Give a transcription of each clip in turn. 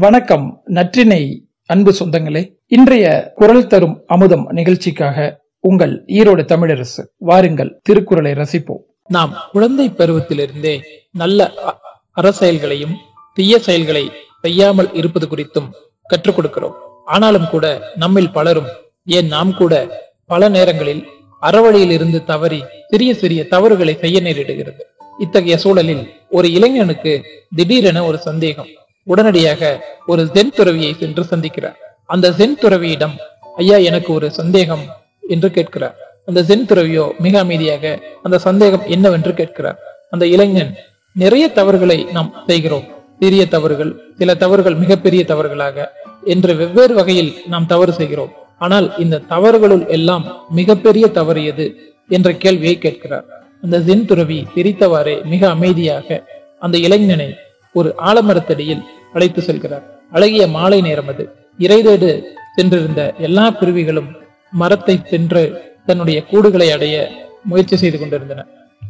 வணக்கம் நற்றினை அன்பு சொந்தங்களே. இன்றைய குரல் தரும் அமுதம் நிகழ்ச்சிக்காக உங்கள் ஈரோடு தமிழரசு வாருங்கள் திருக்குறளை ரசிப்போம். நாம் குழந்தை பருவத்திலிருந்தே நல்ல அரசெயல்களையும் தீய செயல்களை செய்யாமல் இருப்பது குறித்தும் கற்றுக் கொடுக்கிறோம். ஆனாலும் கூட நம்மில் பலரும் ஏன் நாம் கூட பல நேரங்களில் அறவழியில் இருந்து தவறி சிறிய சிறிய தவறுகளை செய்ய நேரிடுகிறது. இத்தகைய சூழலில் ஒரு இளைஞனுக்கு திடீரென ஒரு சந்தேகம். உடனடியாக ஒரு சென் துறவியை சென்று சந்திக்கிறார். அந்த சென் துறவியிடம் ஐயா எனக்கு ஒரு சந்தேகம் என்று கேட்கிறார். அந்த சென் துறவியோ மிக அமைதியாக அந்த சந்தேகம் என்னவென்று கேட்கிறார். அந்த இளைஞன் நிறைய தவறுகளை நாம் செய்கிறோம். சிறிய தவறுகள் சில தவறுகள் மிகப்பெரிய தவறுகளாக என்று வெவ்வேறு வகையில் நாம் தவறு செய்கிறோம். ஆனால் இந்த தவறுகளுள் எல்லாம் மிகப்பெரிய தவறு எது? என்ற கேள்வியை கேட்கிறார். அந்த சென் துறவி சிரித்தவாறே மிக அமைதியாக அந்த இளைஞனை ஒரு ஆலமரத்தடியில் அழைத்து செல்கிறார். அழகிய மாலை நேரம் அது. இறைதேடு சென்றிருந்த எல்லா குருவிகளும் மரத்தை சென்று தன்னுடைய கூடுகளை அடைய முயற்சி செய்து கொண்டிருந்தன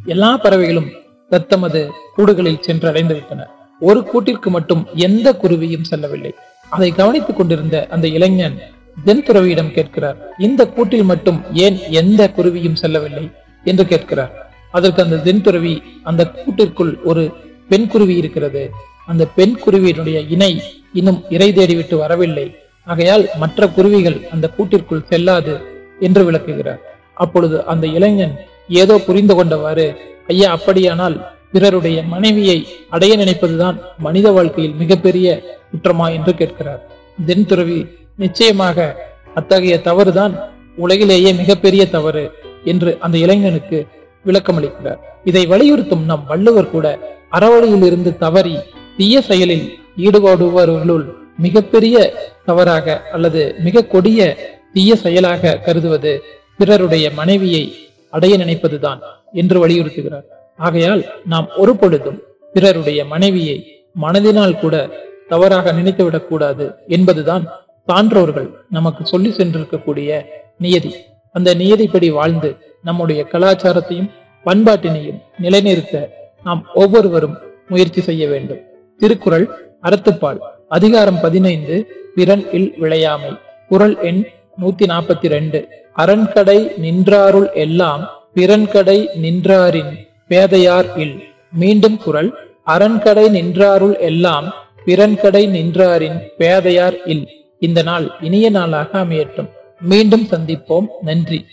எல்லா பறவைகளும் தத்தமது கூடுகளில் சென்று அடைந்து விட்டன ஒரு கூட்டிற்கு மட்டும் எந்த குருவியும் செல்லவில்லை. அதை கவனித்துக் கொண்டிருந்த அந்த இளைஞன் தென் துறவியிடம் கேட்கிறார் இந்த கூட்டில் மட்டும் ஏன் எந்த குருவியும் செல்லவில்லை? என்று கேட்கிறார். அதற்கு அந்த தென் துறவி அந்த கூட்டிற்குள் ஒரு பெண் குருவி இருக்கிறது. அந்த பெண் குருவியினுடைய இணை இன்னும் இறை தேடிவிட்டு வரவில்லை. ஆகையால் மற்ற குருவிகள் அந்த கூட்டிற்குள் செல்லாது என்று விளக்குகிறார். அப்பொழுது அந்த இளைஞன் ஏதோ புரிந்து கொண்டவாறு ஐயா அப்படியானால் பிறருடைய மனைவியை அடைய நினைப்பதுதான் மனித வாழ்க்கையில் மிகப்பெரிய குற்றமா? என்று கேட்கிறார். தென் துறவி நிச்சயமாக அத்தகைய தவறுதான் உலகிலேயே மிகப்பெரிய தவறு என்று அந்த இளைஞனுக்கு விளக்கமளிக்கிறார். இதை வலியுறுத்தும் நம் வள்ளுவர் கூட அறவழியில் இருந்து தவறி தீய செயலில் ஈடுபடுபவர்களுள் மிகப்பெரிய தவறாக அல்லது மிக கொடிய தீய செயலாக கருதுவது பிறருடைய மனைவியை அடைய நினைப்பதுதான் என்று வலியுறுத்துகிறார். ஆகையால் நாம் ஒரு பொழுதும் பிறருடைய மனைவியை மனதினால் கூட தவறாக நினைத்துவிடக் கூடாது என்பதுதான் சான்றோர்கள் நமக்கு சொல்லி சென்றிருக்கக்கூடிய நியதி. அந்த நியதிப்படி வாழ்ந்து நம்முடைய கலாச்சாரத்தையும் பண்பாட்டினையும் நிலைநிறுத்த நாம் ஒவ்வொருவரும் முயற்சி செய்ய வேண்டும். திருக்குறள் அறத்துப்பால் அதிகாரம் பதினைந்து பிறன் இல் விளையாமை. குரல் எண் நூத்தி நாற்பத்தி ரெண்டு அரண்கடை நின்றாருள் எல்லாம் பிறன்கடை நின்றாரின் பேதையார் இல். மீண்டும் குரல் அரண்கடை நின்றாருள் எல்லாம் பிறன்கடை நின்றாரின் பேதையார் இல். இந்த நாள் இனிய நாளாக அமையட்டும். மீண்டும் சந்திப்போம். நன்றி.